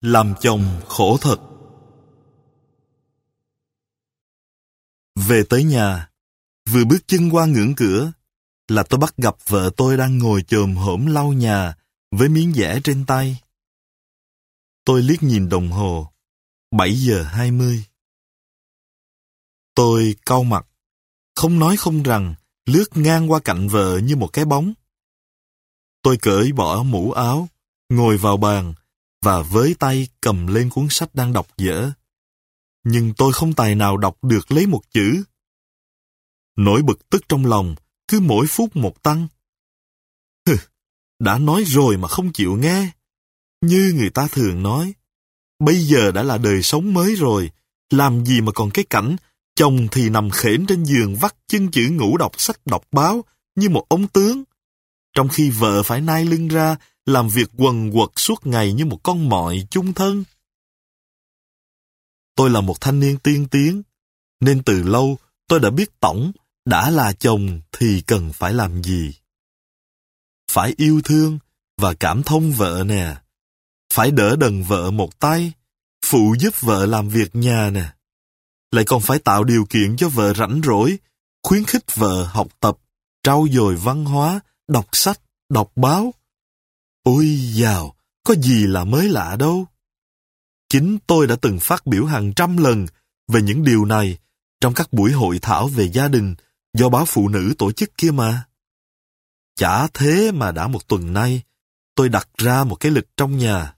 Làm chồng khổ thật. Về tới nhà, vừa bước chân qua ngưỡng cửa, là tôi bắt gặp vợ tôi đang ngồi chồm hổm lau nhà với miếng vẽ trên tay. Tôi liếc nhìn đồng hồ, 7 giờ 20. Tôi cau mặt, không nói không rằng, lướt ngang qua cạnh vợ như một cái bóng. Tôi cởi bỏ mũ áo, ngồi vào bàn và với tay cầm lên cuốn sách đang đọc dở. Nhưng tôi không tài nào đọc được lấy một chữ. Nỗi bực tức trong lòng cứ mỗi phút một tăng. Hừ, đã nói rồi mà không chịu nghe. Như người ta thường nói, bây giờ đã là đời sống mới rồi, làm gì mà còn cái cảnh chồng thì nằm khển trên giường vắt chân chữ ngủ đọc sách đọc báo như một ông tướng. Trong khi vợ phải nai lưng ra làm việc quần quật suốt ngày như một con mọi chung thân. Tôi là một thanh niên tiên tiến, nên từ lâu tôi đã biết tổng, đã là chồng thì cần phải làm gì. Phải yêu thương và cảm thông vợ nè. Phải đỡ đần vợ một tay, phụ giúp vợ làm việc nhà nè. Lại còn phải tạo điều kiện cho vợ rảnh rỗi, khuyến khích vợ học tập, trau dồi văn hóa, đọc sách, đọc báo, Ôi dào, có gì là mới lạ đâu. Chính tôi đã từng phát biểu hàng trăm lần về những điều này trong các buổi hội thảo về gia đình do báo phụ nữ tổ chức kia mà. Chả thế mà đã một tuần nay, tôi đặt ra một cái lịch trong nhà.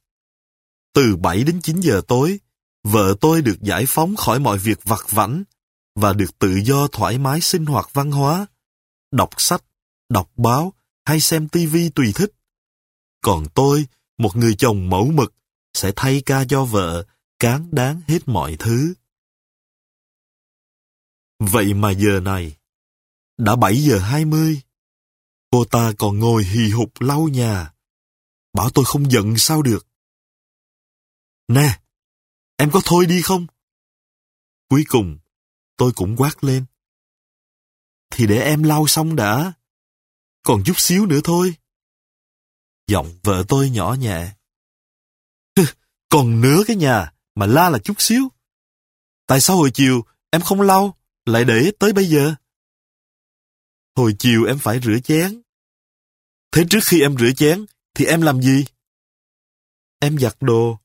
Từ 7 đến 9 giờ tối, vợ tôi được giải phóng khỏi mọi việc vặt vảnh và được tự do thoải mái sinh hoạt văn hóa, đọc sách, đọc báo hay xem tivi tùy thích. Còn tôi, một người chồng mẫu mực, sẽ thay ca cho vợ, cán đáng hết mọi thứ. Vậy mà giờ này, đã 7 giờ 20, cô ta còn ngồi hì hục lau nhà. Bảo tôi không giận sao được. Nè, em có thôi đi không? Cuối cùng, tôi cũng quát lên. Thì để em lau xong đã. Còn chút xíu nữa thôi. Giọng vợ tôi nhỏ nhẹ. Còn nửa cái nhà mà la là chút xíu. Tại sao hồi chiều em không lau, lại để tới bây giờ? Hồi chiều em phải rửa chén. Thế trước khi em rửa chén, thì em làm gì? Em giặt đồ.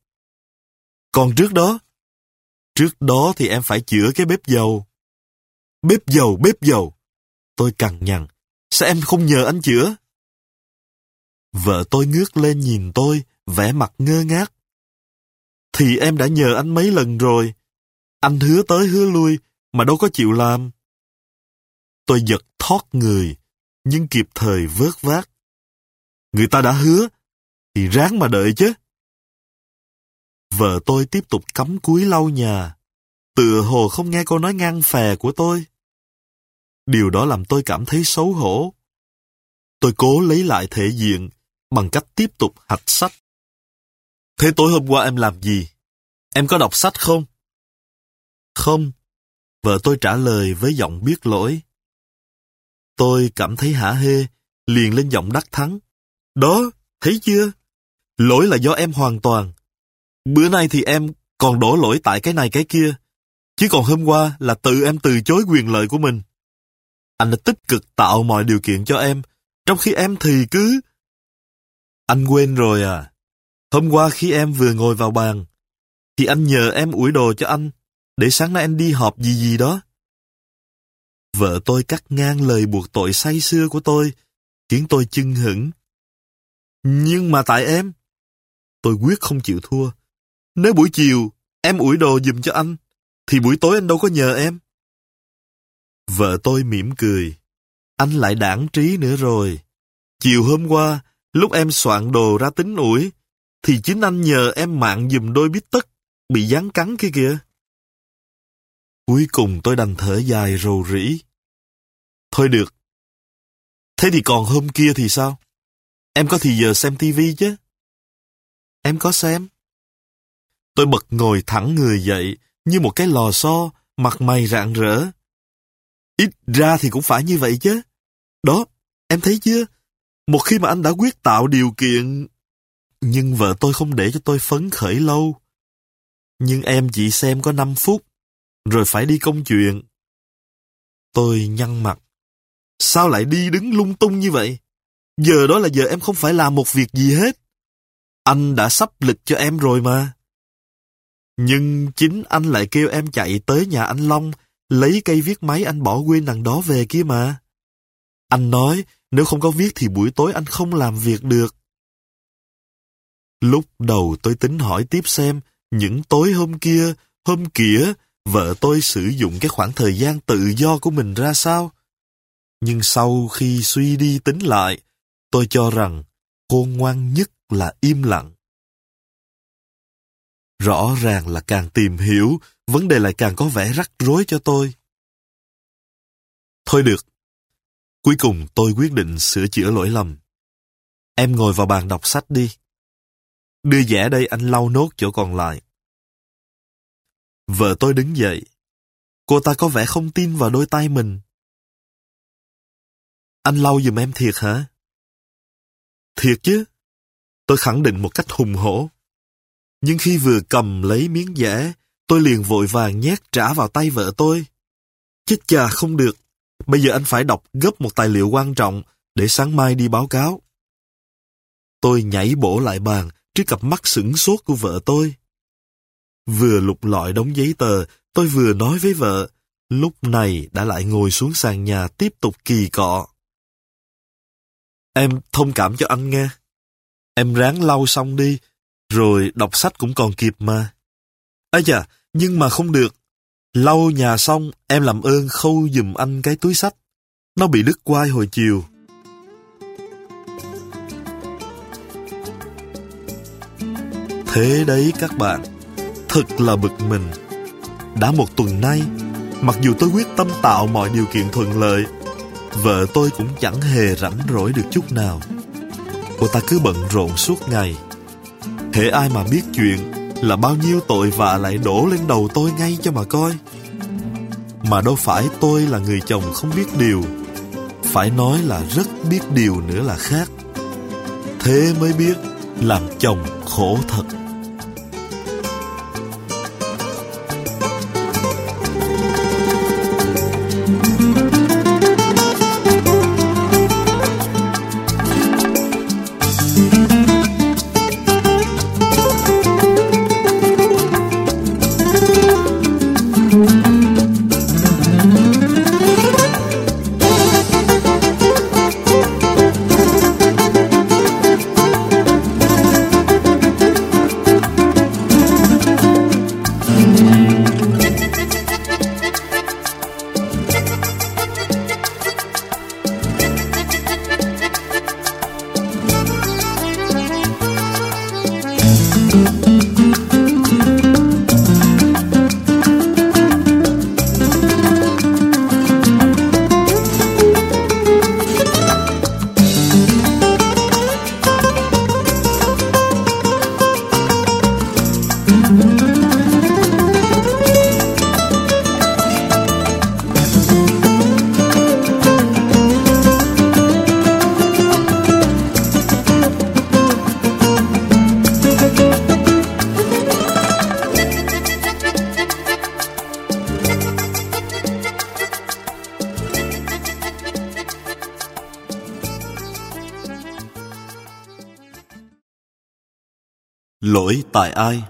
Còn trước đó? Trước đó thì em phải chữa cái bếp dầu. Bếp dầu, bếp dầu. Tôi cằn nhằn. Sao em không nhờ anh chữa? Vợ tôi ngước lên nhìn tôi, vẻ mặt ngơ ngác. Thì em đã nhờ anh mấy lần rồi. Anh hứa tới hứa lui, mà đâu có chịu làm. Tôi giật thoát người, nhưng kịp thời vớt vát. Người ta đã hứa, thì ráng mà đợi chứ. Vợ tôi tiếp tục cắm cúi lau nhà, tựa hồ không nghe câu nói ngang phè của tôi. Điều đó làm tôi cảm thấy xấu hổ. Tôi cố lấy lại thể diện, bằng cách tiếp tục hạch sách. Thế tối hôm qua em làm gì? Em có đọc sách không? Không. Vợ tôi trả lời với giọng biết lỗi. Tôi cảm thấy hả hê, liền lên giọng đắc thắng. Đó, thấy chưa? Lỗi là do em hoàn toàn. Bữa nay thì em còn đổ lỗi tại cái này cái kia. Chứ còn hôm qua là tự em từ chối quyền lợi của mình. Anh đã tích cực tạo mọi điều kiện cho em, trong khi em thì cứ anh quên rồi à? Hôm qua khi em vừa ngồi vào bàn, thì anh nhờ em ủi đồ cho anh, để sáng nay anh đi họp gì gì đó. Vợ tôi cắt ngang lời buộc tội say xưa của tôi, khiến tôi chưng hững. Nhưng mà tại em, tôi quyết không chịu thua. Nếu buổi chiều em ủi đồ giùm cho anh, thì buổi tối anh đâu có nhờ em. Vợ tôi mỉm cười. Anh lại đảng trí nữa rồi. Chiều hôm qua, Lúc em soạn đồ ra tính ủi, thì chính anh nhờ em mạng dùm đôi bít tất, bị dán cắn kia kìa. Cuối cùng tôi đành thở dài rầu rĩ. Thôi được. Thế thì còn hôm kia thì sao? Em có thì giờ xem tivi chứ? Em có xem. Tôi bật ngồi thẳng người dậy, như một cái lò xo, mặt mày rạng rỡ. Ít ra thì cũng phải như vậy chứ. Đó, em thấy chưa? Một khi mà anh đã quyết tạo điều kiện... Nhưng vợ tôi không để cho tôi phấn khởi lâu. Nhưng em chỉ xem có 5 phút, rồi phải đi công chuyện. Tôi nhăn mặt. Sao lại đi đứng lung tung như vậy? Giờ đó là giờ em không phải làm một việc gì hết. Anh đã sắp lịch cho em rồi mà. Nhưng chính anh lại kêu em chạy tới nhà anh Long, lấy cây viết máy anh bỏ quên đằng đó về kia mà. Anh nói, nếu không có viết thì buổi tối anh không làm việc được. Lúc đầu tôi tính hỏi tiếp xem, những tối hôm kia, hôm kia, vợ tôi sử dụng cái khoảng thời gian tự do của mình ra sao? Nhưng sau khi suy đi tính lại, tôi cho rằng cô ngoan nhất là im lặng. Rõ ràng là càng tìm hiểu, vấn đề lại càng có vẻ rắc rối cho tôi. Thôi được. Cuối cùng tôi quyết định sửa chữa lỗi lầm. Em ngồi vào bàn đọc sách đi. Đưa dẻ đây anh lau nốt chỗ còn lại. Vợ tôi đứng dậy. Cô ta có vẻ không tin vào đôi tay mình. Anh lau giùm em thiệt hả? Thiệt chứ. Tôi khẳng định một cách hùng hổ. Nhưng khi vừa cầm lấy miếng dẻ, tôi liền vội vàng nhét trả vào tay vợ tôi. Chết chà không được. Bây giờ anh phải đọc gấp một tài liệu quan trọng để sáng mai đi báo cáo. Tôi nhảy bổ lại bàn trước cặp mắt sửng sốt của vợ tôi. Vừa lục lọi đống giấy tờ, tôi vừa nói với vợ, lúc này đã lại ngồi xuống sàn nhà tiếp tục kỳ cọ. Em thông cảm cho anh nghe. Em ráng lau xong đi, rồi đọc sách cũng còn kịp mà. Ây chà, nhưng mà không được. Lau nhà xong, em làm ơn khâu giùm anh cái túi sách. Nó bị đứt quai hồi chiều. Thế đấy các bạn, thật là bực mình. Đã một tuần nay, mặc dù tôi quyết tâm tạo mọi điều kiện thuận lợi, vợ tôi cũng chẳng hề rảnh rỗi được chút nào. Cô ta cứ bận rộn suốt ngày. thế ai mà biết chuyện là bao nhiêu tội vạ lại đổ lên đầu tôi ngay cho mà coi. Mà đâu phải tôi là người chồng không biết điều, phải nói là rất biết điều nữa là khác. Thế mới biết làm chồng khổ thật. Lỗi tại ai?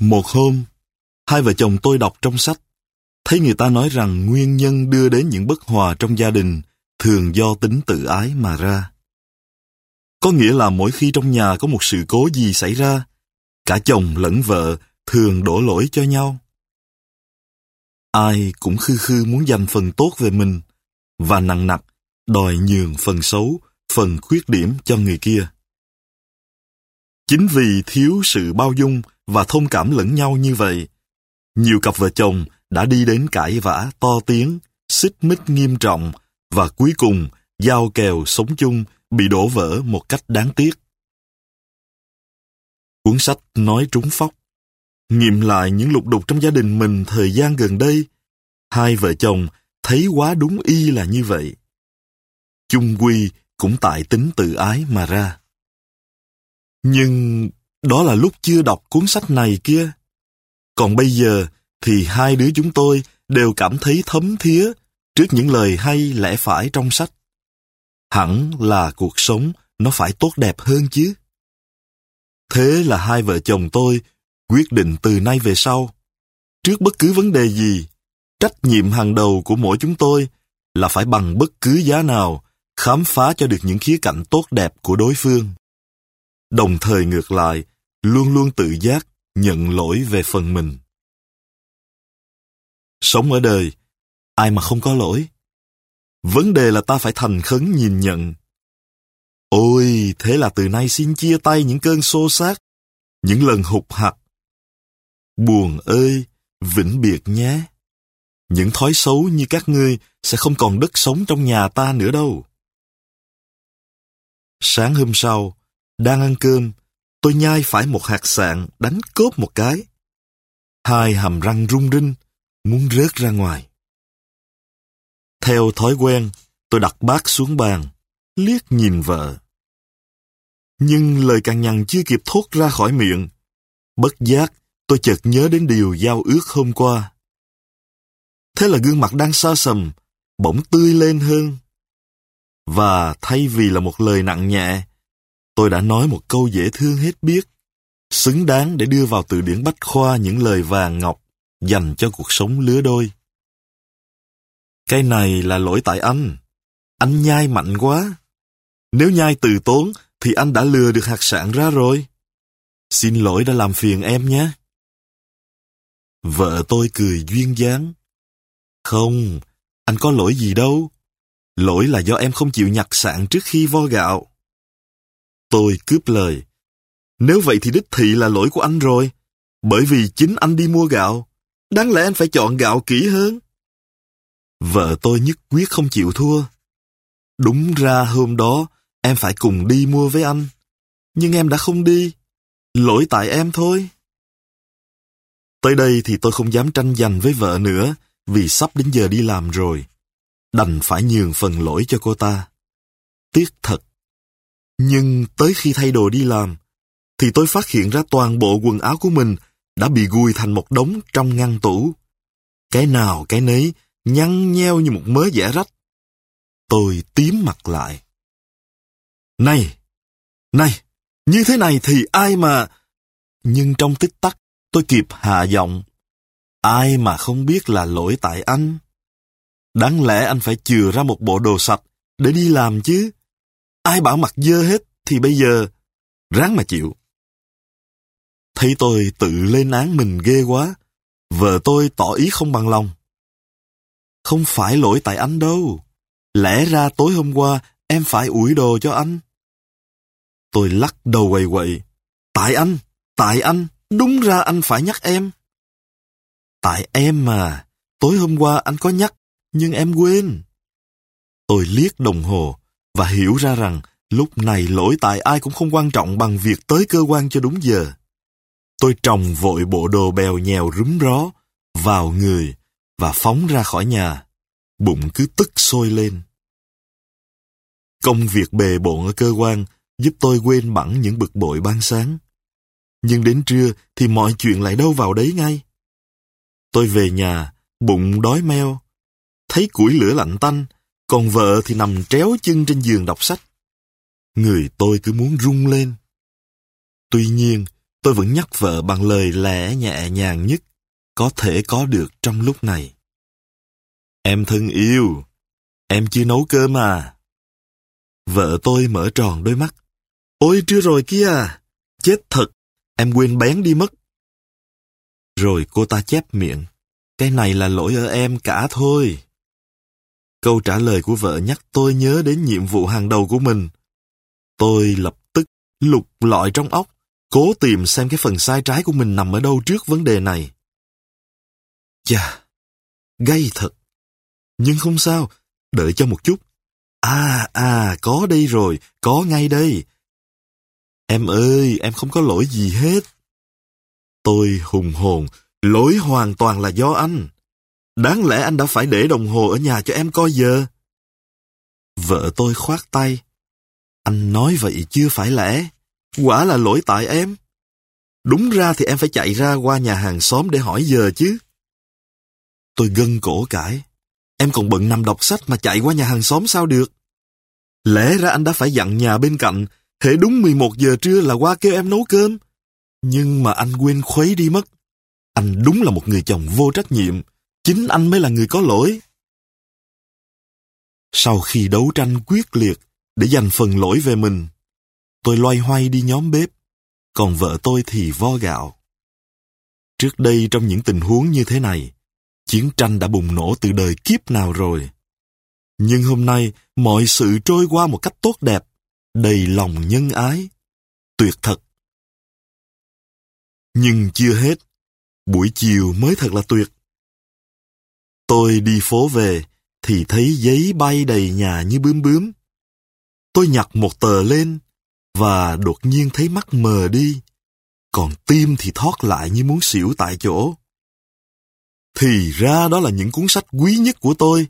Một hôm, hai vợ chồng tôi đọc trong sách, thấy người ta nói rằng nguyên nhân đưa đến những bất hòa trong gia đình thường do tính tự ái mà ra. Có nghĩa là mỗi khi trong nhà có một sự cố gì xảy ra, cả chồng lẫn vợ thường đổ lỗi cho nhau. Ai cũng khư khư muốn giành phần tốt về mình và nặng nặc đòi nhường phần xấu, phần khuyết điểm cho người kia. Chính vì thiếu sự bao dung và thông cảm lẫn nhau như vậy, nhiều cặp vợ chồng đã đi đến cãi vã to tiếng, xích mích nghiêm trọng và cuối cùng giao kèo sống chung bị đổ vỡ một cách đáng tiếc. Cuốn sách nói trúng phóc. Nghiệm lại những lục đục trong gia đình mình thời gian gần đây, hai vợ chồng thấy quá đúng y là như vậy. Chung quy cũng tại tính tự ái mà ra. Nhưng đó là lúc chưa đọc cuốn sách này kia. Còn bây giờ thì hai đứa chúng tôi đều cảm thấy thấm thía trước những lời hay lẽ phải trong sách. Hẳn là cuộc sống nó phải tốt đẹp hơn chứ. Thế là hai vợ chồng tôi quyết định từ nay về sau. Trước bất cứ vấn đề gì, trách nhiệm hàng đầu của mỗi chúng tôi là phải bằng bất cứ giá nào khám phá cho được những khía cạnh tốt đẹp của đối phương. Đồng thời ngược lại, luôn luôn tự giác nhận lỗi về phần mình. Sống ở đời, ai mà không có lỗi? Vấn đề là ta phải thành khấn nhìn nhận. Ôi, thế là từ nay xin chia tay những cơn xô xát, những lần hụt hạt. Buồn ơi, vĩnh biệt nhé. Những thói xấu như các ngươi sẽ không còn đất sống trong nhà ta nữa đâu. Sáng hôm sau, đang ăn cơm, tôi nhai phải một hạt sạn đánh cốp một cái. Hai hàm răng rung rinh, muốn rớt ra ngoài. Theo thói quen, tôi đặt bát xuống bàn, liếc nhìn vợ. Nhưng lời càng nhằn chưa kịp thốt ra khỏi miệng. Bất giác, tôi chợt nhớ đến điều giao ước hôm qua. Thế là gương mặt đang xa sầm, bỗng tươi lên hơn. Và thay vì là một lời nặng nhẹ, tôi đã nói một câu dễ thương hết biết, xứng đáng để đưa vào từ điển bách khoa những lời vàng ngọc dành cho cuộc sống lứa đôi. Cái này là lỗi tại anh. Anh nhai mạnh quá. Nếu nhai từ tốn thì anh đã lừa được hạt sạn ra rồi. Xin lỗi đã làm phiền em nhé. Vợ tôi cười duyên dáng. Không, anh có lỗi gì đâu. Lỗi là do em không chịu nhặt sạn trước khi vo gạo. Tôi cướp lời. Nếu vậy thì đích thị là lỗi của anh rồi. Bởi vì chính anh đi mua gạo. Đáng lẽ anh phải chọn gạo kỹ hơn. Vợ tôi nhất quyết không chịu thua. Đúng ra hôm đó, em phải cùng đi mua với anh. Nhưng em đã không đi. Lỗi tại em thôi. Tới đây thì tôi không dám tranh giành với vợ nữa, vì sắp đến giờ đi làm rồi. Đành phải nhường phần lỗi cho cô ta. Tiếc thật. Nhưng tới khi thay đồ đi làm, thì tôi phát hiện ra toàn bộ quần áo của mình đã bị gùi thành một đống trong ngăn tủ. Cái nào cái nấy nhăn nheo như một mớ dẻ rách. Tôi tím mặt lại. Này! Này! Như thế này thì ai mà... Nhưng trong tích tắc, tôi kịp hạ giọng. Ai mà không biết là lỗi tại anh? Đáng lẽ anh phải chừa ra một bộ đồ sạch để đi làm chứ. Ai bảo mặt dơ hết thì bây giờ ráng mà chịu. Thấy tôi tự lên án mình ghê quá, vợ tôi tỏ ý không bằng lòng. Không phải lỗi tại anh đâu. Lẽ ra tối hôm qua em phải ủi đồ cho anh. Tôi lắc đầu quầy quậy. Tại anh, tại anh, đúng ra anh phải nhắc em. Tại em mà, tối hôm qua anh có nhắc, nhưng em quên. Tôi liếc đồng hồ và hiểu ra rằng lúc này lỗi tại ai cũng không quan trọng bằng việc tới cơ quan cho đúng giờ. Tôi trồng vội bộ đồ bèo nhèo rúm ró vào người và phóng ra khỏi nhà. Bụng cứ tức sôi lên. Công việc bề bộn ở cơ quan giúp tôi quên bẵng những bực bội ban sáng. Nhưng đến trưa thì mọi chuyện lại đâu vào đấy ngay. Tôi về nhà, bụng đói meo, thấy củi lửa lạnh tanh, còn vợ thì nằm tréo chân trên giường đọc sách. Người tôi cứ muốn rung lên. Tuy nhiên, tôi vẫn nhắc vợ bằng lời lẽ nhẹ nhàng nhất có thể có được trong lúc này. Em thân yêu, em chưa nấu cơm à? Vợ tôi mở tròn đôi mắt. Ôi trưa rồi kia, chết thật, em quên bén đi mất. Rồi cô ta chép miệng. Cái này là lỗi ở em cả thôi. Câu trả lời của vợ nhắc tôi nhớ đến nhiệm vụ hàng đầu của mình. Tôi lập tức lục lọi trong óc, cố tìm xem cái phần sai trái của mình nằm ở đâu trước vấn đề này. Chà, gay thật. Nhưng không sao, đợi cho một chút. À, à, có đây rồi, có ngay đây. Em ơi, em không có lỗi gì hết. Tôi hùng hồn, lỗi hoàn toàn là do anh. Đáng lẽ anh đã phải để đồng hồ ở nhà cho em coi giờ. Vợ tôi khoát tay. Anh nói vậy chưa phải lẽ. Quả là lỗi tại em. Đúng ra thì em phải chạy ra qua nhà hàng xóm để hỏi giờ chứ. Tôi gân cổ cãi. Em còn bận nằm đọc sách mà chạy qua nhà hàng xóm sao được? Lẽ ra anh đã phải dặn nhà bên cạnh, hệ đúng 11 giờ trưa là qua kêu em nấu cơm. Nhưng mà anh quên khuấy đi mất. Anh đúng là một người chồng vô trách nhiệm. Chính anh mới là người có lỗi. Sau khi đấu tranh quyết liệt để giành phần lỗi về mình, tôi loay hoay đi nhóm bếp, còn vợ tôi thì vo gạo. Trước đây trong những tình huống như thế này, chiến tranh đã bùng nổ từ đời kiếp nào rồi. Nhưng hôm nay, mọi sự trôi qua một cách tốt đẹp, đầy lòng nhân ái. Tuyệt thật. Nhưng chưa hết, buổi chiều mới thật là tuyệt. Tôi đi phố về, thì thấy giấy bay đầy nhà như bướm bướm. Tôi nhặt một tờ lên, và đột nhiên thấy mắt mờ đi, còn tim thì thoát lại như muốn xỉu tại chỗ. Thì ra đó là những cuốn sách quý nhất của tôi,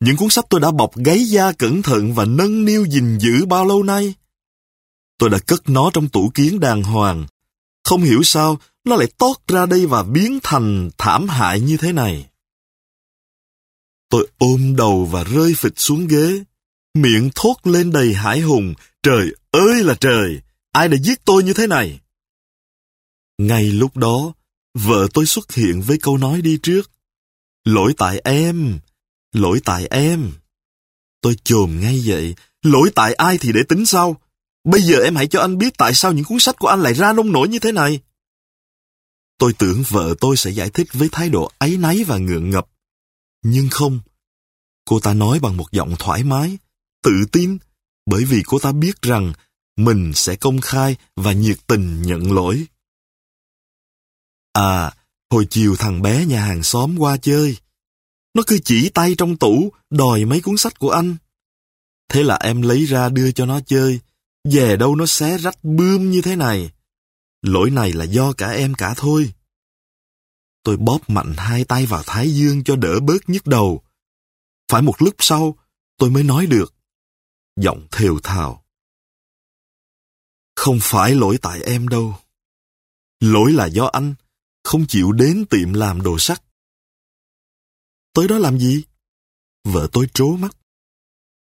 những cuốn sách tôi đã bọc gáy da cẩn thận và nâng niu gìn giữ bao lâu nay. Tôi đã cất nó trong tủ kiến đàng hoàng. Không hiểu sao nó lại tót ra đây và biến thành thảm hại như thế này. Tôi ôm đầu và rơi phịch xuống ghế. Miệng thốt lên đầy hải hùng. Trời ơi là trời! Ai đã giết tôi như thế này? Ngay lúc đó, vợ tôi xuất hiện với câu nói đi trước. Lỗi tại em, lỗi tại em. Tôi chồm ngay vậy lỗi tại ai thì để tính sau. Bây giờ em hãy cho anh biết tại sao những cuốn sách của anh lại ra nông nổi như thế này. Tôi tưởng vợ tôi sẽ giải thích với thái độ áy náy và ngượng ngập. Nhưng không. Cô ta nói bằng một giọng thoải mái, tự tin, bởi vì cô ta biết rằng mình sẽ công khai và nhiệt tình nhận lỗi. À, hồi chiều thằng bé nhà hàng xóm qua chơi. Nó cứ chỉ tay trong tủ đòi mấy cuốn sách của anh. Thế là em lấy ra đưa cho nó chơi. Về đâu nó xé rách bươm như thế này. Lỗi này là do cả em cả thôi. Tôi bóp mạnh hai tay vào thái dương cho đỡ bớt nhức đầu. Phải một lúc sau, tôi mới nói được. Giọng thều thào. Không phải lỗi tại em đâu. Lỗi là do anh không chịu đến tiệm làm đồ sắt. Tới đó làm gì? Vợ tôi trố mắt.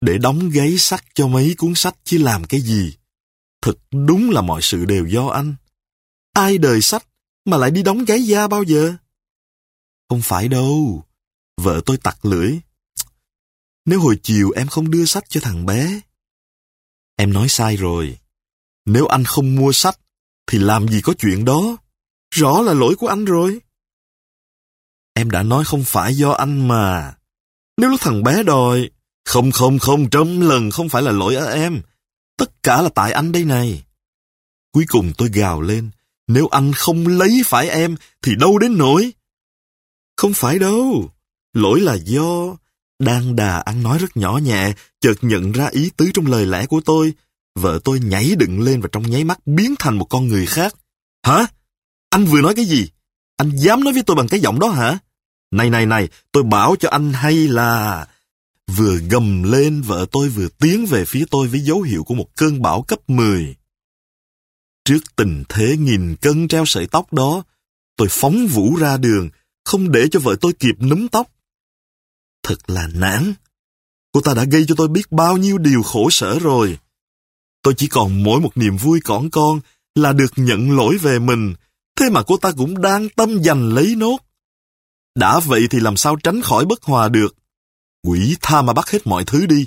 Để đóng gáy sắt cho mấy cuốn sách chứ làm cái gì? Thật đúng là mọi sự đều do anh. Ai đời sách mà lại đi đóng gáy da bao giờ? Không phải đâu. Vợ tôi tặc lưỡi. Nếu hồi chiều em không đưa sách cho thằng bé. Em nói sai rồi. Nếu anh không mua sách, thì làm gì có chuyện đó. Rõ là lỗi của anh rồi. Em đã nói không phải do anh mà. Nếu lúc thằng bé đòi, không không không trăm lần không phải là lỗi ở em. Tất cả là tại anh đây này. Cuối cùng tôi gào lên, nếu anh không lấy phải em thì đâu đến nỗi. Không phải đâu, lỗi là do... Đang đà ăn nói rất nhỏ nhẹ, chợt nhận ra ý tứ trong lời lẽ của tôi. Vợ tôi nhảy dựng lên và trong nháy mắt biến thành một con người khác. Hả? Anh vừa nói cái gì? Anh dám nói với tôi bằng cái giọng đó hả? Này này này, tôi bảo cho anh hay là... Vừa gầm lên, vợ tôi vừa tiến về phía tôi với dấu hiệu của một cơn bão cấp 10. Trước tình thế nghìn cân treo sợi tóc đó, tôi phóng vũ ra đường, không để cho vợ tôi kịp núm tóc. Thật là nản. Cô ta đã gây cho tôi biết bao nhiêu điều khổ sở rồi. Tôi chỉ còn mỗi một niềm vui cỏn con là được nhận lỗi về mình, thế mà cô ta cũng đang tâm giành lấy nốt. Đã vậy thì làm sao tránh khỏi bất hòa được. Quỷ tha mà bắt hết mọi thứ đi.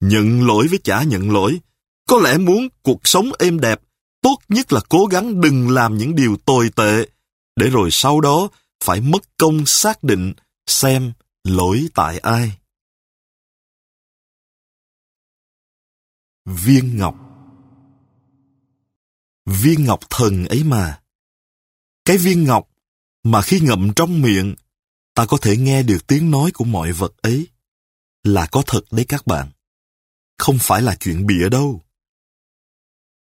Nhận lỗi với chả nhận lỗi. Có lẽ muốn cuộc sống êm đẹp, tốt nhất là cố gắng đừng làm những điều tồi tệ, để rồi sau đó phải mất công xác định xem lỗi tại ai. Viên ngọc Viên ngọc thần ấy mà. Cái viên ngọc mà khi ngậm trong miệng, ta có thể nghe được tiếng nói của mọi vật ấy. Là có thật đấy các bạn. Không phải là chuyện bịa đâu.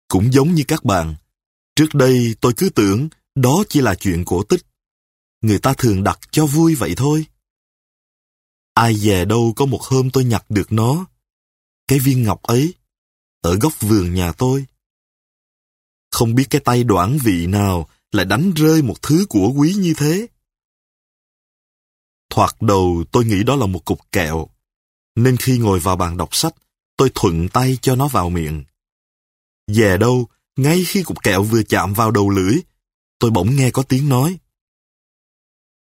Cũng giống như các bạn, trước đây tôi cứ tưởng đó chỉ là chuyện cổ tích. Người ta thường đặt cho vui vậy thôi. Ai về đâu có một hôm tôi nhặt được nó. Cái viên ngọc ấy, ở góc vườn nhà tôi. Không biết cái tay đoạn vị nào lại đánh rơi một thứ của quý như thế. Thoạt đầu tôi nghĩ đó là một cục kẹo, nên khi ngồi vào bàn đọc sách, tôi thuận tay cho nó vào miệng. Về đâu, ngay khi cục kẹo vừa chạm vào đầu lưỡi, tôi bỗng nghe có tiếng nói.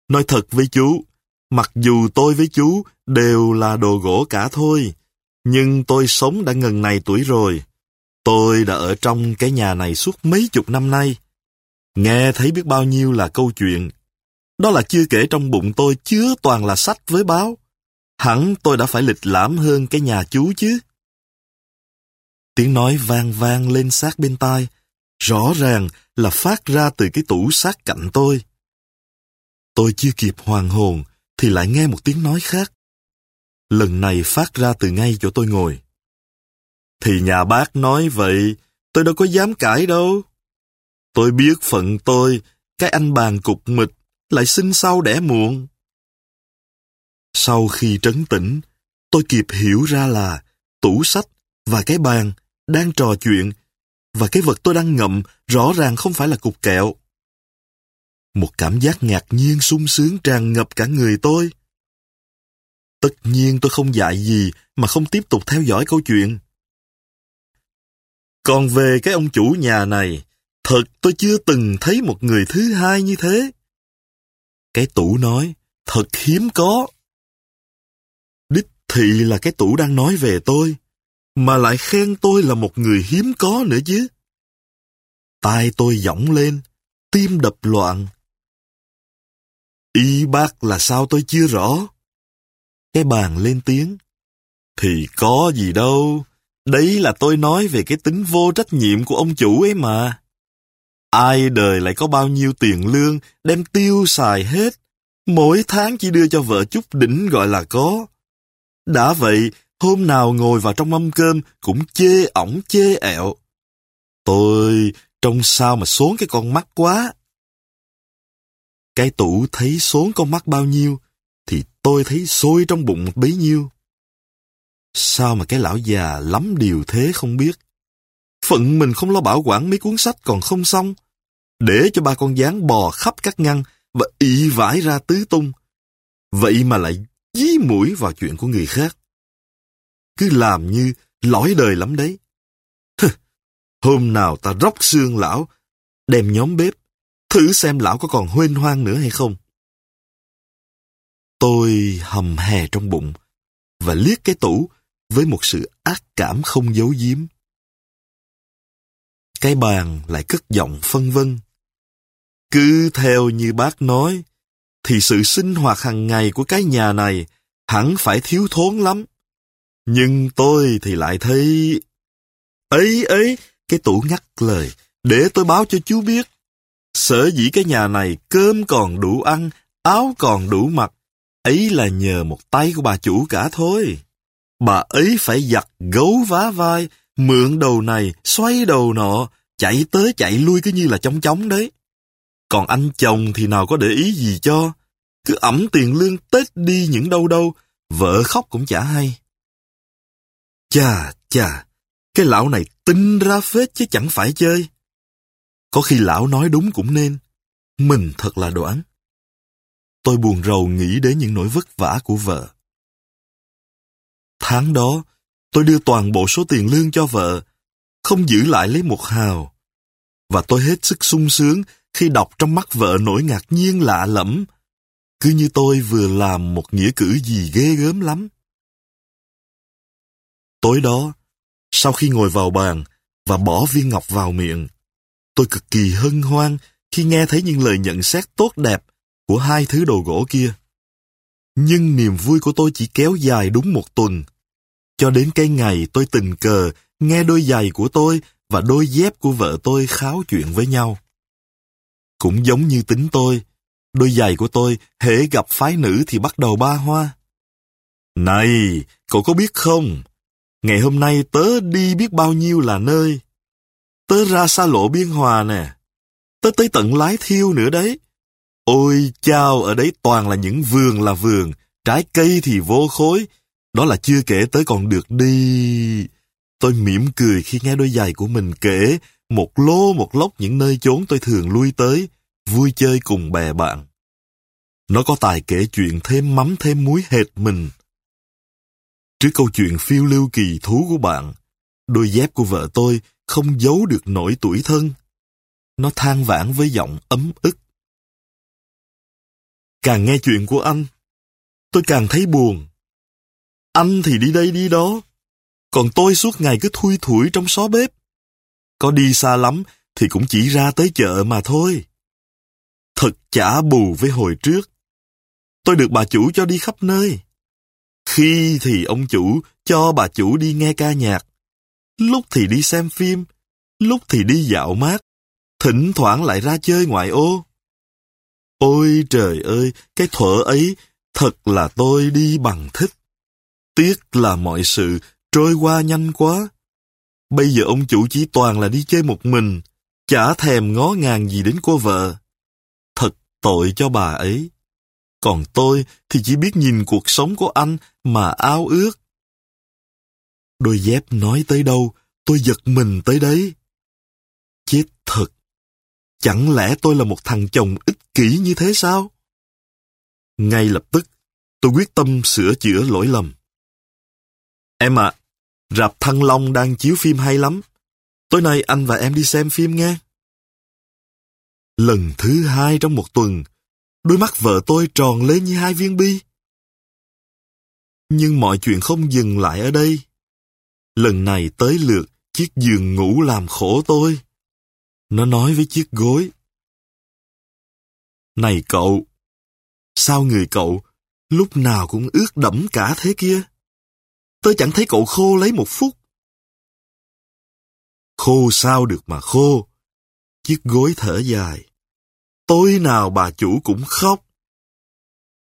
Nói thật với chú, mặc dù tôi với chú đều là đồ gỗ cả thôi, nhưng tôi sống đã ngần này tuổi rồi. Tôi đã ở trong cái nhà này suốt mấy chục năm nay. Nghe thấy biết bao nhiêu là câu chuyện. Đó là chưa kể trong bụng tôi chứa toàn là sách với báo. Hẳn tôi đã phải lịch lãm hơn cái nhà chú chứ. Tiếng nói vang vang lên sát bên tai, rõ ràng là phát ra từ cái tủ sát cạnh tôi. Tôi chưa kịp hoàn hồn, thì lại nghe một tiếng nói khác. Lần này phát ra từ ngay chỗ tôi ngồi. Thì nhà bác nói vậy, tôi đâu có dám cãi đâu. Tôi biết phận tôi, cái anh bàn cục mịch, lại sinh sau đẻ muộn. Sau khi trấn tĩnh, tôi kịp hiểu ra là tủ sách và cái bàn đang trò chuyện và cái vật tôi đang ngậm rõ ràng không phải là cục kẹo. Một cảm giác ngạc nhiên sung sướng tràn ngập cả người tôi. Tất nhiên tôi không dạy gì mà không tiếp tục theo dõi câu chuyện. Còn về cái ông chủ nhà này, thật tôi chưa từng thấy một người thứ hai như thế. Cái tủ nói, thật hiếm có. Đích thị là cái tủ đang nói về tôi, mà lại khen tôi là một người hiếm có nữa chứ. Tai tôi giọng lên, tim đập loạn. Ý bác là sao tôi chưa rõ. Cái bàn lên tiếng. Thì có gì đâu, đấy là tôi nói về cái tính vô trách nhiệm của ông chủ ấy mà. Ai đời lại có bao nhiêu tiền lương đem tiêu xài hết, mỗi tháng chỉ đưa cho vợ chút đỉnh gọi là có. Đã vậy, hôm nào ngồi vào trong mâm cơm cũng chê ổng chê ẹo. Tôi trông sao mà xuống cái con mắt quá. Cái tủ thấy xuống con mắt bao nhiêu, thì tôi thấy sôi trong bụng một bấy nhiêu. Sao mà cái lão già lắm điều thế không biết. Phận mình không lo bảo quản mấy cuốn sách còn không xong, để cho ba con gián bò khắp các ngăn và ị vải ra tứ tung. Vậy mà lại dí mũi vào chuyện của người khác. Cứ làm như lõi đời lắm đấy. Hôm nào ta róc xương lão, đem nhóm bếp, thử xem lão có còn huyên hoang nữa hay không. Tôi hầm hè trong bụng và liếc cái tủ với một sự ác cảm không giấu giếm. Cái bàn lại cất giọng phân vân. Cứ theo như bác nói, thì sự sinh hoạt hàng ngày của cái nhà này hẳn phải thiếu thốn lắm. Nhưng tôi thì lại thấy... Ấy ấy, cái tủ ngắt lời, để tôi báo cho chú biết. Sở dĩ cái nhà này cơm còn đủ ăn, áo còn đủ mặc, ấy là nhờ một tay của bà chủ cả thôi. Bà ấy phải giặt gấu vá vai, mượn đầu này, xoay đầu nọ, chạy tới chạy lui cứ như là chóng chóng đấy. Còn anh chồng thì nào có để ý gì cho, cứ ẩm tiền lương Tết đi những đâu đâu, vợ khóc cũng chả hay. Chà, chà, cái lão này tinh ra phết chứ chẳng phải chơi. Có khi lão nói đúng cũng nên. Mình thật là đoán. Tôi buồn rầu nghĩ đến những nỗi vất vả của vợ. Tháng đó, tôi đưa toàn bộ số tiền lương cho vợ, không giữ lại lấy một hào. Và tôi hết sức sung sướng khi đọc trong mắt vợ nỗi ngạc nhiên lạ lẫm. Cứ như tôi vừa làm một nghĩa cử gì ghê gớm lắm. Tối đó, sau khi ngồi vào bàn và bỏ viên ngọc vào miệng, tôi cực kỳ hân hoan khi nghe thấy những lời nhận xét tốt đẹp của hai thứ đồ gỗ kia. Nhưng niềm vui của tôi chỉ kéo dài đúng một tuần. Cho đến cái ngày tôi tình cờ nghe đôi giày của tôi và đôi dép của vợ tôi kháo chuyện với nhau. Cũng giống như tính tôi, đôi giày của tôi hễ gặp phái nữ thì bắt đầu ba hoa. Này, cậu có biết không? Ngày hôm nay tớ đi biết bao nhiêu là nơi. Tớ ra xa lộ biên hòa nè. Tớ tới tận lái thiêu nữa đấy. Ôi chao, ở đấy toàn là những vườn là vườn, trái cây thì vô khối. Đó là chưa kể tới còn được đi... Tôi mỉm cười khi nghe đôi giày của mình kể một lô một lốc những nơi chốn tôi thường lui tới, vui chơi cùng bè bạn. Nó có tài kể chuyện thêm mắm thêm muối hệt mình. Trước câu chuyện phiêu lưu kỳ thú của bạn, đôi dép của vợ tôi không giấu được nỗi tuổi thân. Nó than vãn với giọng ấm ức. Càng nghe chuyện của anh, tôi càng thấy buồn. Anh thì đi đây đi đó, còn tôi suốt ngày cứ thui thủi trong xó bếp. Có đi xa lắm thì cũng chỉ ra tới chợ mà thôi. Thật chả bù với hồi trước. Tôi được bà chủ cho đi khắp nơi. Khi thì ông chủ cho bà chủ đi nghe ca nhạc, lúc thì đi xem phim, lúc thì đi dạo mát, thỉnh thoảng lại ra chơi ngoại ô. Ôi trời ơi, cái thuở ấy thật là tôi đi bằng thích. Tiếc là mọi sự trôi qua nhanh quá. Bây giờ ông chủ chỉ toàn là đi chơi một mình, chả thèm ngó ngàng gì đến cô vợ. Thật tội cho bà ấy. Còn tôi thì chỉ biết nhìn cuộc sống của anh mà ao ước. Đôi dép nói tới đâu, tôi giật mình tới đấy. Chết thật! Chẳng lẽ tôi là một thằng chồng ích kỷ như thế sao? Ngay lập tức, tôi quyết tâm sửa chữa lỗi lầm. Em ạ, rạp Thăng Long đang chiếu phim hay lắm. Tối nay anh và em đi xem phim nghe. Lần thứ hai trong một tuần, đôi mắt vợ tôi tròn lên như hai viên bi. Nhưng mọi chuyện không dừng lại ở đây. Lần này tới lượt chiếc giường ngủ làm khổ tôi. Nó nói với chiếc gối. Này cậu, sao người cậu lúc nào cũng ướt đẫm cả thế kia? Tôi chẳng thấy cậu khô lấy một phút. Khô sao được mà khô. Chiếc gối thở dài. Tối nào bà chủ cũng khóc.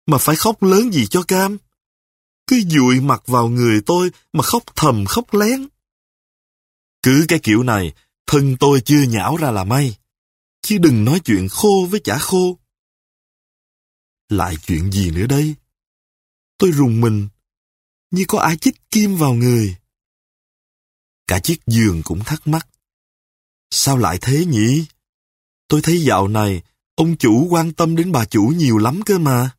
Mà phải khóc lớn gì cho cam? Cứ dụi mặt vào người tôi mà khóc thầm khóc lén. Cứ cái kiểu này, thân tôi chưa nhão ra là may. Chứ đừng nói chuyện khô với chả khô. Lại chuyện gì nữa đây? Tôi rùng mình, như có ai chích kim vào người. Cả chiếc giường cũng thắc mắc. Sao lại thế nhỉ? Tôi thấy dạo này, ông chủ quan tâm đến bà chủ nhiều lắm cơ mà.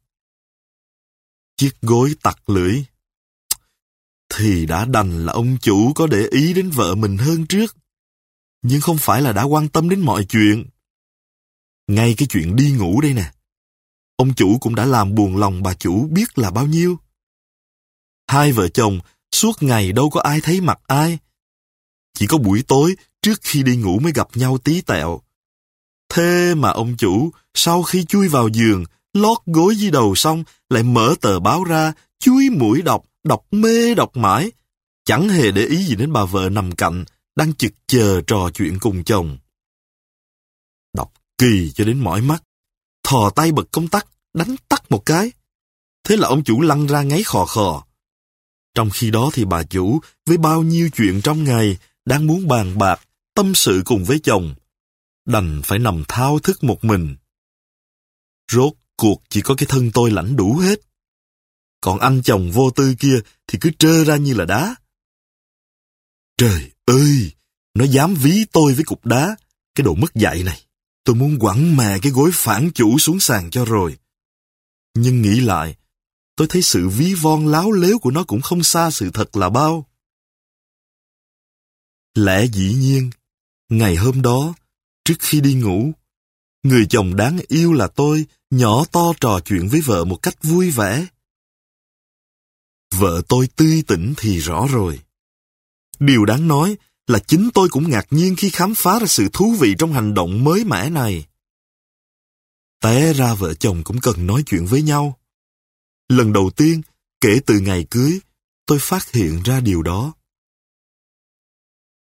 Chiếc gối tặc lưỡi. Thì đã đành là ông chủ có để ý đến vợ mình hơn trước. Nhưng không phải là đã quan tâm đến mọi chuyện. Ngay cái chuyện đi ngủ đây nè. Ông chủ cũng đã làm buồn lòng bà chủ biết là bao nhiêu. Hai vợ chồng, suốt ngày đâu có ai thấy mặt ai. Chỉ có buổi tối trước khi đi ngủ mới gặp nhau tí tẹo. Thế mà ông chủ sau khi chui vào giường lót gối dưới đầu xong lại mở tờ báo ra chui mũi đọc đọc mê đọc mãi chẳng hề để ý gì đến bà vợ nằm cạnh đang chực chờ trò chuyện cùng chồng. Đọc kỳ cho đến mỏi mắt, thò tay bật công tắc, đánh tắt một cái. Thế là ông chủ lăn ra ngáy khò khò. Trong khi đó thì bà chủ, với bao nhiêu chuyện trong ngày, đang muốn bàn bạc, tâm sự cùng với chồng, đành phải nằm thao thức một mình. Rốt cuộc chỉ có cái thân tôi lãnh đủ hết. Còn anh chồng vô tư kia thì cứ trơ ra như là đá. Trời ơi, nó dám ví tôi với cục đá, cái đồ mất dạy này. Tôi muốn quẳng mè cái gối phản chủ xuống sàn cho rồi. Nhưng nghĩ lại, tôi thấy sự ví von láo lếu của nó cũng không xa sự thật là bao. Lẽ dĩ nhiên, ngày hôm đó, trước khi đi ngủ, người chồng đáng yêu là tôi nhỏ to trò chuyện với vợ một cách vui vẻ. Vợ tôi tươi tỉnh thì rõ rồi. Điều đáng nói là chính tôi cũng ngạc nhiên khi khám phá ra sự thú vị trong hành động mới mẻ này. Té ra vợ chồng cũng cần nói chuyện với nhau. Lần đầu tiên, kể từ ngày cưới, tôi phát hiện ra điều đó.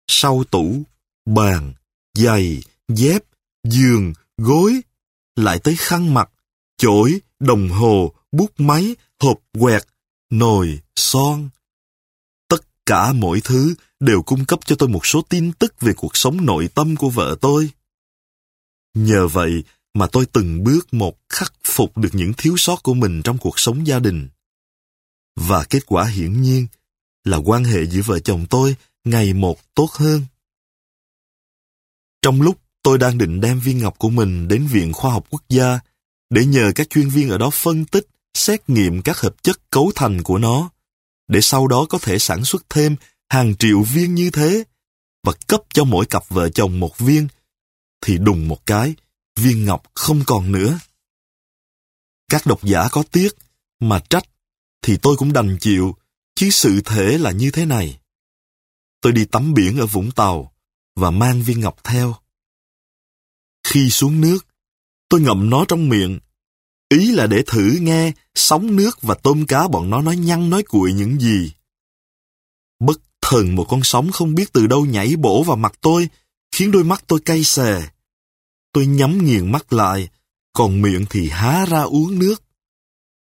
Sau tủ, bàn, giày, dép, giường, gối, lại tới khăn mặt, chổi, đồng hồ, bút máy, hộp quẹt, nồi, son. Tất cả mọi thứ đều cung cấp cho tôi một số tin tức về cuộc sống nội tâm của vợ tôi. Nhờ vậy mà tôi từng bước một khắc phục được những thiếu sót của mình trong cuộc sống gia đình. Và kết quả hiển nhiên là quan hệ giữa vợ chồng tôi ngày một tốt hơn. Trong lúc tôi đang định đem viên ngọc của mình đến Viện Khoa học Quốc gia để nhờ các chuyên viên ở đó phân tích, xét nghiệm các hợp chất cấu thành của nó, để sau đó có thể sản xuất thêm hàng triệu viên như thế và cấp cho mỗi cặp vợ chồng một viên, thì đùng một cái, viên ngọc không còn nữa. Các độc giả có tiếc, mà trách, thì tôi cũng đành chịu, chứ sự thể là như thế này. Tôi đi tắm biển ở Vũng Tàu và mang viên ngọc theo. Khi xuống nước, tôi ngậm nó trong miệng. Ý là để thử nghe sóng nước và tôm cá bọn nó nói nhăn nói cuội những gì. Bất thần một con sóng không biết từ đâu nhảy bổ vào mặt tôi, khiến đôi mắt tôi cay xè. Tôi nhắm nghiền mắt lại, còn miệng thì há ra uống nước.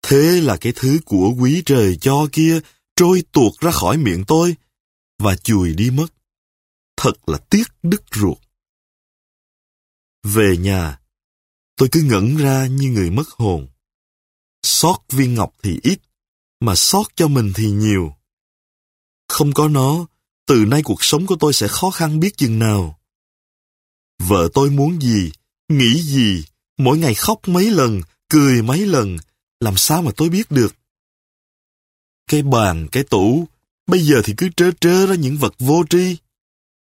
Thế là cái thứ của quý trời cho kia trôi tuột ra khỏi miệng tôi và chùi đi mất. Thật là tiếc đứt ruột. Về nhà, tôi cứ ngẩn ra như người mất hồn. Xót viên ngọc thì ít, mà xót cho mình thì nhiều. Không có nó, từ nay cuộc sống của tôi sẽ khó khăn biết chừng nào. Vợ tôi muốn gì, nghĩ gì, mỗi ngày khóc mấy lần, cười mấy lần, làm sao mà tôi biết được. Cái bàn, cái tủ, bây giờ thì cứ trơ trơ ra những vật vô tri.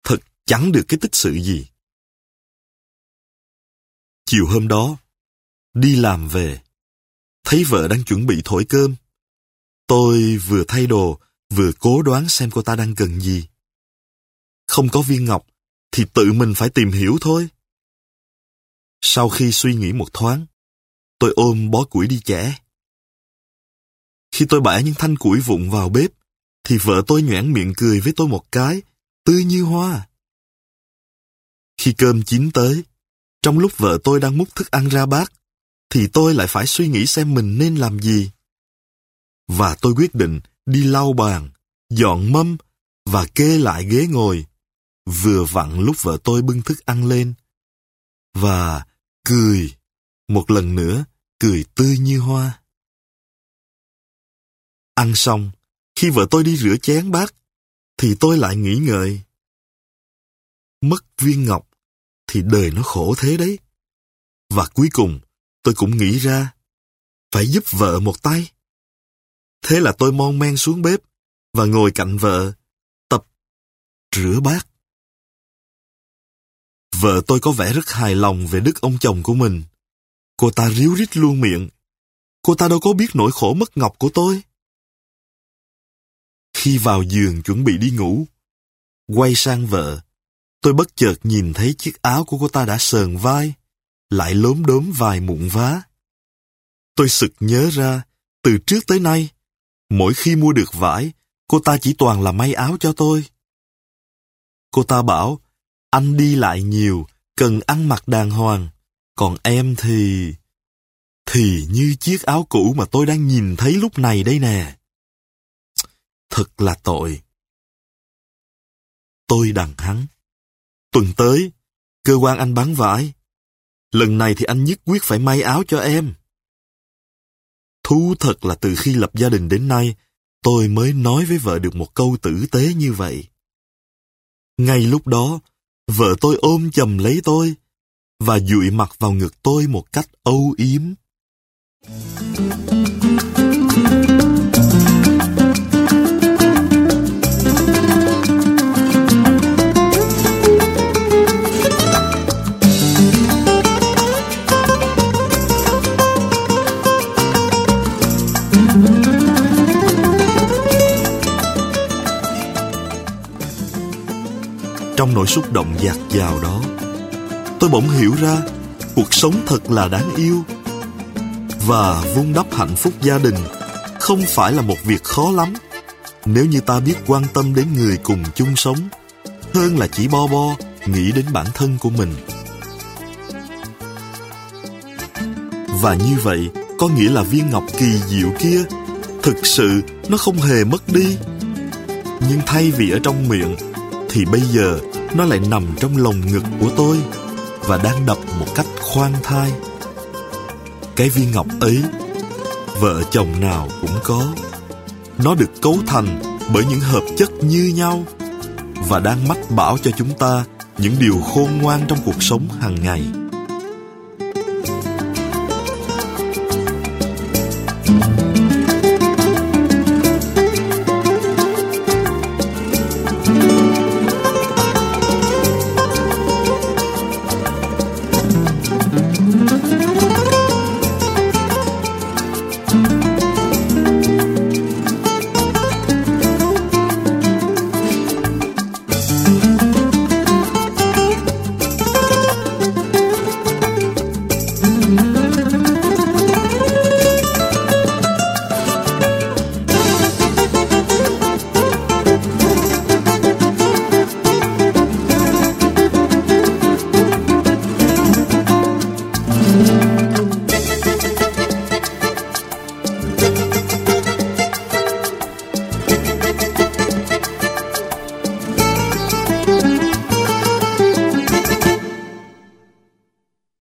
Thật chẳng được cái tích sự gì. Chiều hôm đó, đi làm về, thấy vợ đang chuẩn bị thổi cơm. Tôi vừa thay đồ, vừa cố đoán xem cô ta đang cần gì. Không có viên ngọc, thì tự mình phải tìm hiểu thôi. Sau khi suy nghĩ một thoáng, tôi ôm bó củi đi chẻ. Khi tôi bẻ những thanh củi vụn vào bếp, thì vợ tôi nhoẻn miệng cười với tôi một cái, tươi như hoa. Khi cơm chín tới, trong lúc vợ tôi đang múc thức ăn ra bát, thì tôi lại phải suy nghĩ xem mình nên làm gì. Và tôi quyết định đi lau bàn, dọn mâm và kê lại ghế ngồi, vừa vặn lúc vợ tôi bưng thức ăn lên. Và cười, một lần nữa, cười tươi như hoa. Ăn xong, khi vợ tôi đi rửa chén bát, thì tôi lại nghĩ ngợi. Mất viên ngọc, thì đời nó khổ thế đấy. Và cuối cùng, tôi cũng nghĩ ra, phải giúp vợ một tay. Thế là tôi mon men xuống bếp và ngồi cạnh vợ, tập rửa bát. Vợ tôi có vẻ rất hài lòng về đức ông chồng của mình. Cô ta ríu rít luôn miệng. Cô ta đâu có biết nỗi khổ mất ngọc của tôi. Khi vào giường chuẩn bị đi ngủ, quay sang vợ, tôi bất chợt nhìn thấy chiếc áo của cô ta đã sờn vai, lại lốm đốm vài mụn vá. Tôi sực nhớ ra, từ trước tới nay, mỗi khi mua được vải, cô ta chỉ toàn là may áo cho tôi. Cô ta bảo, anh đi lại nhiều, cần ăn mặc đàng hoàng, còn em thì... Thì như chiếc áo cũ mà tôi đang nhìn thấy lúc này đây nè. Thật là tội. Tôi đằng hắn. Tuần tới, cơ quan anh bán vải. Lần này thì anh nhất quyết phải may áo cho em. Thú thật là từ khi lập gia đình đến nay, tôi mới nói với vợ được một câu tử tế như vậy. Ngay lúc đó, vợ tôi ôm chầm lấy tôi và dụi mặt vào ngực tôi một cách âu yếm. Trong nỗi xúc động dạt dào đó, tôi bỗng hiểu ra cuộc sống thật là đáng yêu. Và vun đắp hạnh phúc gia đình không phải là một việc khó lắm nếu như ta biết quan tâm đến người cùng chung sống hơn là chỉ bo bo nghĩ đến bản thân của mình. Và như vậy có nghĩa là viên ngọc kỳ diệu kia thực sự nó không hề mất đi. Nhưng thay vì ở trong miệng thì bây giờ nó lại nằm trong lồng ngực của tôi và đang đập một cách khoan thai. Cái viên ngọc ấy, vợ chồng nào cũng có. Nó được cấu thành bởi những hợp chất như nhau và đang mách bảo cho chúng ta những điều khôn ngoan trong cuộc sống hàng ngày.